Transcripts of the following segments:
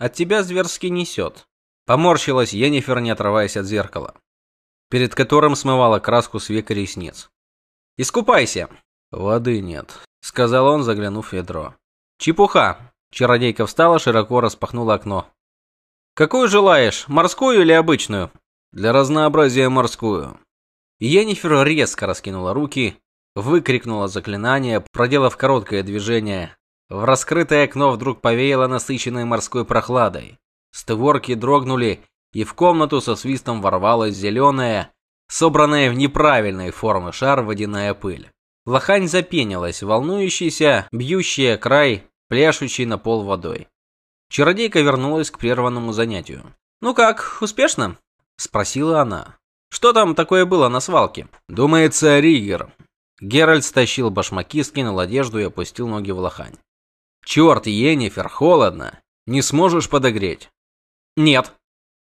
от тебя зверски несет. Поморщилась Енифер, не отрываясь от зеркала, перед которым смывала краску с век ресниц. Искупайся. Воды нет, сказал он, заглянув в ведро. Чепуха. Чародейка встала, широко распахнула окно. Какую желаешь, морскую или обычную? Для разнообразия морскую. Енифер резко раскинула руки, выкрикнула заклинание, проделав короткое движение. В раскрытое окно вдруг повеяло насыщенной морской прохладой. Створки дрогнули, и в комнату со свистом ворвалась зеленая, собранная в неправильной формы шар водяная пыль. Лохань запенилась, волнующийся, бьющая край, пляшущий на пол водой. Чародейка вернулась к прерванному занятию. «Ну как, успешно?» – спросила она. «Что там такое было на свалке?» «Думается, Ригер». Геральт стащил башмаки, скинул одежду и опустил ноги в лохань. «Черт, Енифер, холодно. Не сможешь подогреть?» «Нет».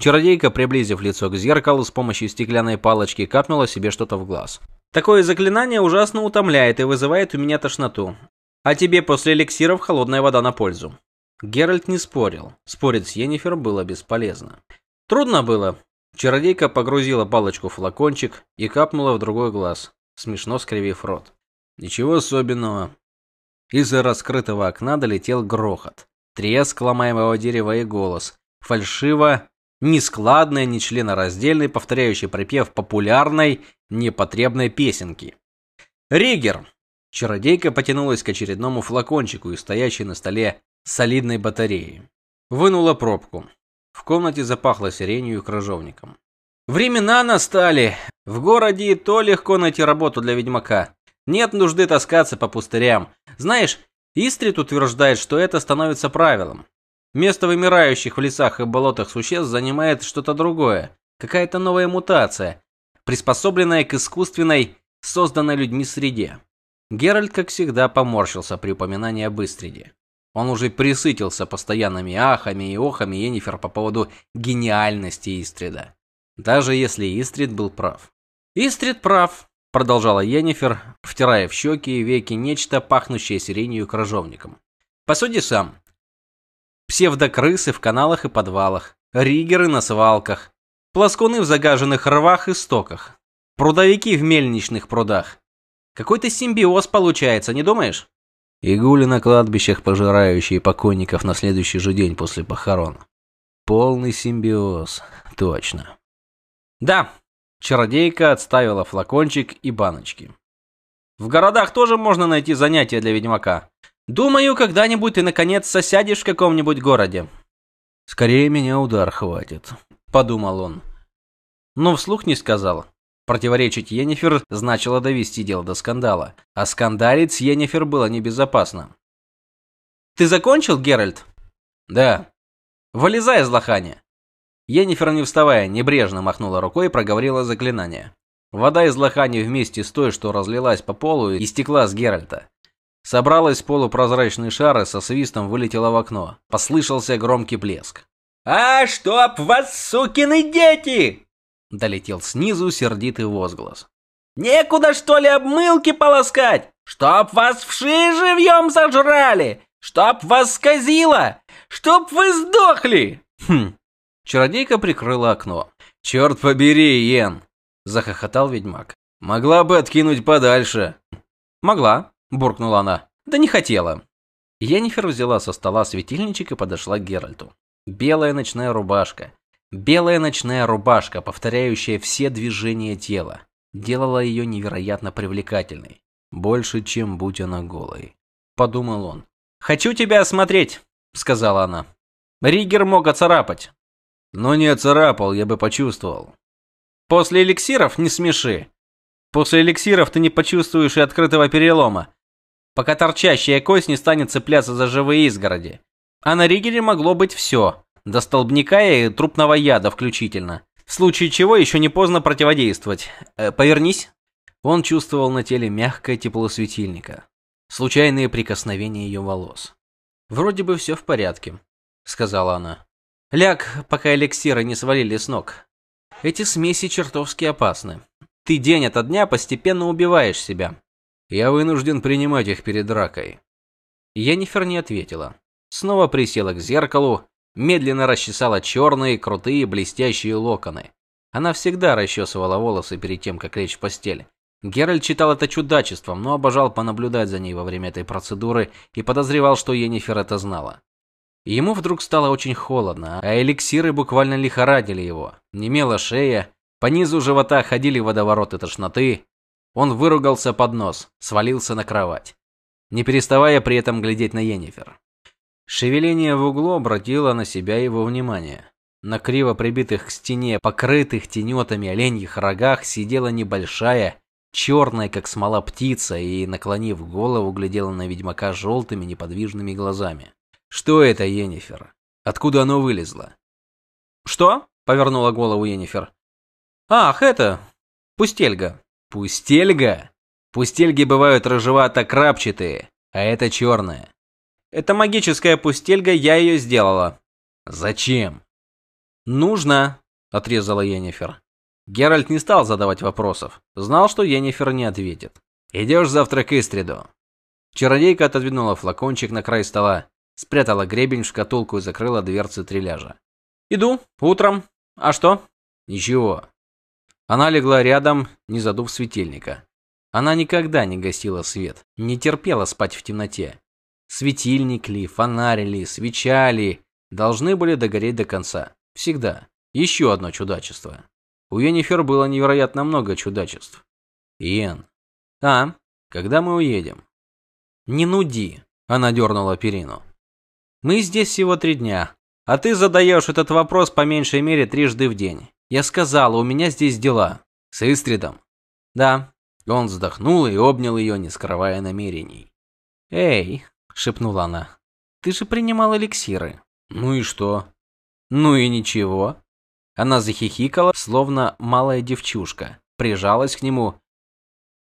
Чародейка, приблизив лицо к зеркалу, с помощью стеклянной палочки капнула себе что-то в глаз. «Такое заклинание ужасно утомляет и вызывает у меня тошноту. А тебе после эликсиров холодная вода на пользу». Геральт не спорил. Спорить с Йеннифер было бесполезно. Трудно было. Чародейка погрузила палочку в флакончик и капнула в другой глаз, смешно скривив рот. Ничего особенного. Из-за раскрытого окна долетел грохот, треск ломаемого дерева и голос, фальшиво, нескладный, нечленораздельный, повторяющий припев популярной, непотребной песенки. Ригер. Чародейка потянулась к очередному флакончику и стоящей на столе солидной батареи. Вынула пробку. В комнате запахло сиренью и крыжовником. Времена настали. В городе то легко найти работу для ведьмака. Нет нужды таскаться по пустырям. Знаешь, Истрит утверждает, что это становится правилом. Место вымирающих в лесах и болотах существ занимает что-то другое, какая-то новая мутация, приспособленная к искусственной, созданной людьми среде. Геральт, как всегда, поморщился при упоминании об Истриде. Он уже присытился постоянными ахами и охами Енифер по поводу гениальности Истрида. Даже если Истрид был прав. Истрид прав, продолжала Енифер, втирая в щеки и веки нечто пахнущее сиренью и крыжовником. Посуди сам. Псевдокрысы в каналах и подвалах, ригеры на свалках, плоскуны в загаженных рвах и стоках, прудовики в мельничных прудах. Какой-то симбиоз получается, не думаешь? И гули на кладбищах, пожирающие покойников на следующий же день после похорон. Полный симбиоз, точно. Да, чародейка отставила флакончик и баночки. В городах тоже можно найти занятия для ведьмака. Думаю, когда-нибудь ты наконец сосядешь в каком-нибудь городе. Скорее меня удар хватит, подумал он. Но вслух не сказал. Противоречить Йеннифер значило довести дело до скандала, а скандалить с Йеннифер было небезопасно. Ты закончил, Геральт? Да. Вылезай из лохани. Йеннифер, не вставая, небрежно махнула рукой и проговорила заклинание. Вода из лохани вместе с той, что разлилась по полу, истекла с Геральта. Собралась полупрозрачный шар и со свистом вылетела в окно. Послышался громкий плеск. «А чтоб вас, сукины дети!» Долетел снизу сердитый возглас. «Некуда, что ли, обмылки полоскать? Чтоб вас вши живьем сожрали! Чтоб вас сказило! Чтоб вы сдохли!» Хм. Чародейка прикрыла окно. «Черт побери, Йен!» Захохотал ведьмак. «Могла бы откинуть подальше». «Могла», буркнула она. Да не хотела. Йеннифер взяла со стола светильничек и подошла к Геральту. Белая ночная рубашка. Белая ночная рубашка, повторяющая все движения тела, делала ее невероятно привлекательной. Больше, чем будь она голой. Подумал он. «Хочу тебя осмотреть», — сказала она. Ригер мог оцарапать. Но не оцарапал, я бы почувствовал. После эликсиров не смеши. После эликсиров ты не почувствуешь и открытого перелома пока торчащая кость не станет цепляться за живые изгороди. А на Ригере могло быть все, до столбняка и трупного яда включительно. В случае чего еще не поздно противодействовать. Э, повернись. Он чувствовал на теле мягкое тепло светильника. Случайные прикосновения ее волос. Вроде бы все в порядке, сказала она. Ляг, пока эликсиры не свалили с ног. Эти смеси чертовски опасны. Ты день ото дня постепенно убиваешь себя. Я вынужден принимать их перед дракой. Енифер не ответила. Снова присела к зеркалу, медленно расчесала черные, крутые, блестящие локоны. Она всегда расчесывала волосы перед тем, как лечь в постель. Геральт читал это чудачеством, но обожал понаблюдать за ней во время этой процедуры и подозревал, что Йеннифер это знала. Ему вдруг стало очень холодно, а эликсиры буквально лихорадили его. Немела шея, по низу живота ходили водовороты тошноты. Он выругался под нос, свалился на кровать, не переставая при этом глядеть на Йеннифер. Шевеление в углу обратило на себя его внимание. На криво прибитых к стене, покрытых тенетами оленьих рогах сидела небольшая, черная, как смола птица, и, наклонив голову, глядела на ведьмака желтыми неподвижными глазами. Что это, Йеннифер? Откуда оно вылезло? Что? повернула голову Йеннифер. Ах, это пустельга. Пустельга? Пустельги бывают рыжевато-крапчатые, а это черная. Это магическая пустельга, я ее сделала. Зачем? Нужно, отрезала Йеннифер. Геральт не стал задавать вопросов. Знал, что Йеннифер не ответит. Идешь завтра к Истриду. Чародейка отодвинула флакончик на край стола, спрятала гребень в шкатулку и закрыла дверцы треляжа. Иду утром. А что? Ничего. Она легла рядом, не задув светильника. Она никогда не гасила свет, не терпела спать в темноте. Светильник ли, фонарь ли, свеча ли должны были догореть до конца. Всегда. Еще одно чудачество. У Йеннифер было невероятно много чудачеств. Иен. А, когда мы уедем? Не нуди. Она дернула перину. Мы здесь всего три дня, а ты задаешь этот вопрос по меньшей мере трижды в день. Я сказала, у меня здесь дела. С Истридом? Да. Он вздохнул и обнял ее, не скрывая намерений. Эй, шепнула она. Ты же принимал эликсиры. Ну и что? Ну и ничего. Она захихикала, словно малая девчушка, прижалась к нему,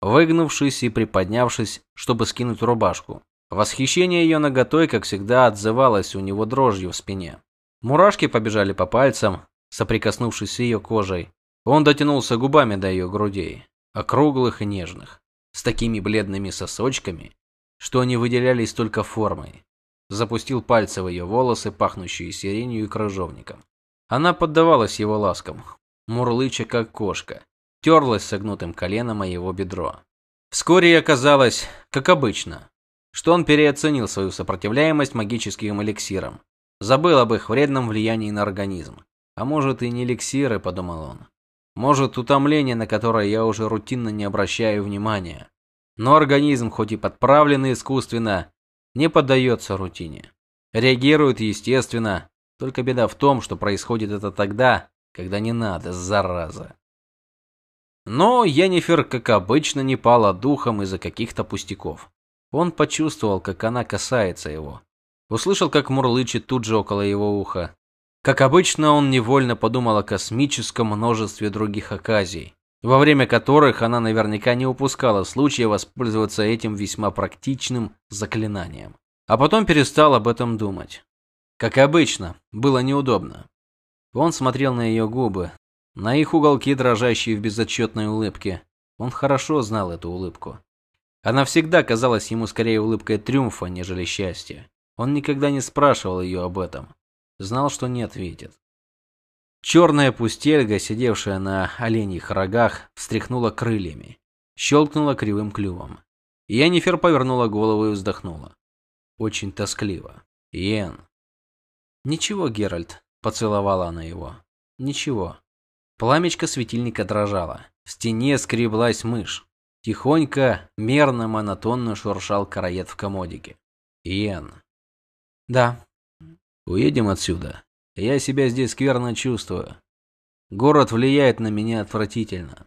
выгнувшись и приподнявшись, чтобы скинуть рубашку. Восхищение ее наготой, как всегда, отзывалось у него дрожью в спине. Мурашки побежали по пальцам, соприкоснувшись с ее кожей. Он дотянулся губами до ее грудей, округлых и нежных, с такими бледными сосочками, что они выделялись только формой. Запустил пальцы в ее волосы, пахнущие сиренью и крыжовником. Она поддавалась его ласкам, мурлыча как кошка, терлась согнутым коленом о его бедро. Вскоре оказалось, как обычно, что он переоценил свою сопротивляемость магическим эликсирам, забыл об их вредном влиянии на организм. А может и не эликсиры, подумал он. Может, утомление, на которое я уже рутинно не обращаю внимания. Но организм, хоть и подправленный искусственно, не поддается рутине. Реагирует естественно, только беда в том, что происходит это тогда, когда не надо, зараза. Но Йеннифер, как обычно, не пала духом из-за каких-то пустяков. Он почувствовал, как она касается его. Услышал, как мурлычет тут же около его уха. Как обычно, он невольно подумал о космическом множестве других оказий, во время которых она наверняка не упускала случая воспользоваться этим весьма практичным заклинанием. А потом перестал об этом думать. Как обычно, было неудобно. Он смотрел на ее губы, на их уголки, дрожащие в безотчетной улыбке. Он хорошо знал эту улыбку. Она всегда казалась ему скорее улыбкой триумфа, нежели счастья. Он никогда не спрашивал ее об этом. Знал, что не ответит. Черная пустельга, сидевшая на оленьих рогах, встряхнула крыльями, щелкнула кривым клювом. Йеннифер повернула голову и вздохнула. Очень тоскливо. Йен. Ничего, Геральт, поцеловала она его. Ничего. Пламечко светильника дрожало. В стене скреблась мышь. Тихонько, мерно, монотонно шуршал караед в комодике. Иен. Да. Уедем отсюда. Я себя здесь скверно чувствую. Город влияет на меня отвратительно.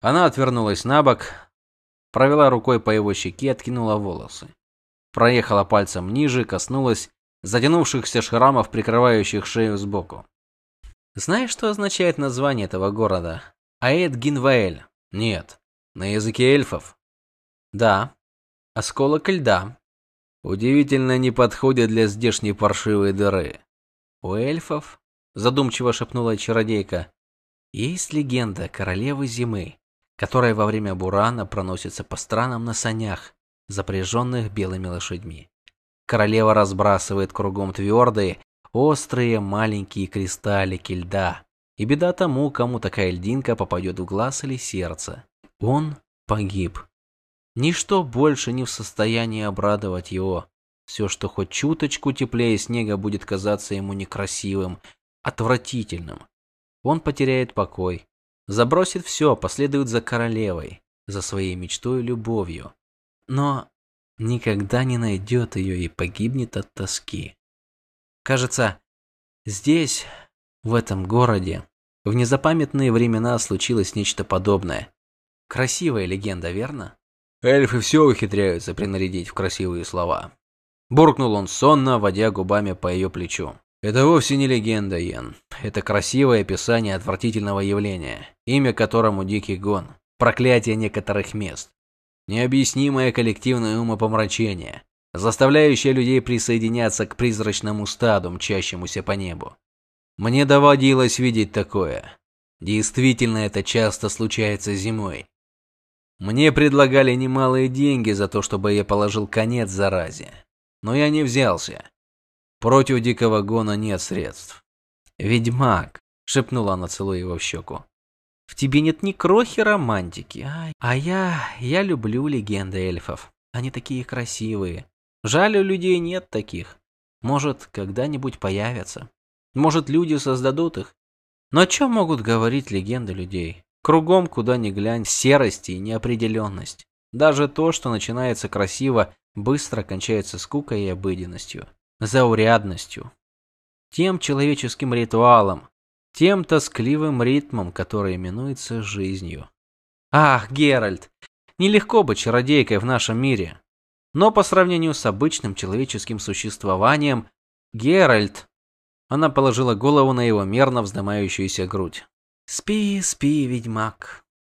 Она отвернулась на бок, провела рукой по его щеке, откинула волосы. Проехала пальцем ниже, коснулась затянувшихся шрамов, прикрывающих шею сбоку. Знаешь, что означает название этого города? Аэд Гинваэль. Нет. На языке эльфов? Да. Осколок льда. Удивительно не подходит для здешней паршивой дыры. У эльфов, задумчиво шепнула чародейка, есть легенда королевы зимы, которая во время бурана проносится по странам на санях, запряженных белыми лошадьми. Королева разбрасывает кругом твердые, острые маленькие кристаллики льда. И беда тому, кому такая льдинка попадет в глаз или сердце. Он погиб. Ничто больше не в состоянии обрадовать его. Все, что хоть чуточку теплее снега, будет казаться ему некрасивым, отвратительным. Он потеряет покой, забросит все, последует за королевой, за своей мечтой и любовью. Но никогда не найдет ее и погибнет от тоски. Кажется, здесь, в этом городе, в незапамятные времена случилось нечто подобное. Красивая легенда, верно? Эльфы все ухитряются принарядить в красивые слова. Буркнул он сонно, водя губами по ее плечу. Это вовсе не легенда, Йен. Это красивое описание отвратительного явления, имя которому Дикий Гон, проклятие некоторых мест. Необъяснимое коллективное умопомрачение, заставляющее людей присоединяться к призрачному стаду, мчащемуся по небу. Мне доводилось видеть такое. Действительно, это часто случается зимой. Мне предлагали немалые деньги за то, чтобы я положил конец заразе. Но я не взялся. Против дикого гона нет средств. Ведьмак, шепнула она, целуя его в щеку. В тебе нет ни крохи романтики. А, а я, я люблю легенды эльфов. Они такие красивые. Жаль, у людей нет таких. Может, когда-нибудь появятся. Может, люди создадут их. Но о чем могут говорить легенды людей? Кругом, куда ни глянь, серость и неопределенность. Даже то, что начинается красиво, быстро кончается скукой и обыденностью заурядностью, тем человеческим ритуалом, тем тоскливым ритмом, который именуется жизнью. Ах, Геральт, нелегко быть чародейкой в нашем мире. Но по сравнению с обычным человеческим существованием, Геральт... Она положила голову на его мерно вздымающуюся грудь. «Спи, спи, ведьмак.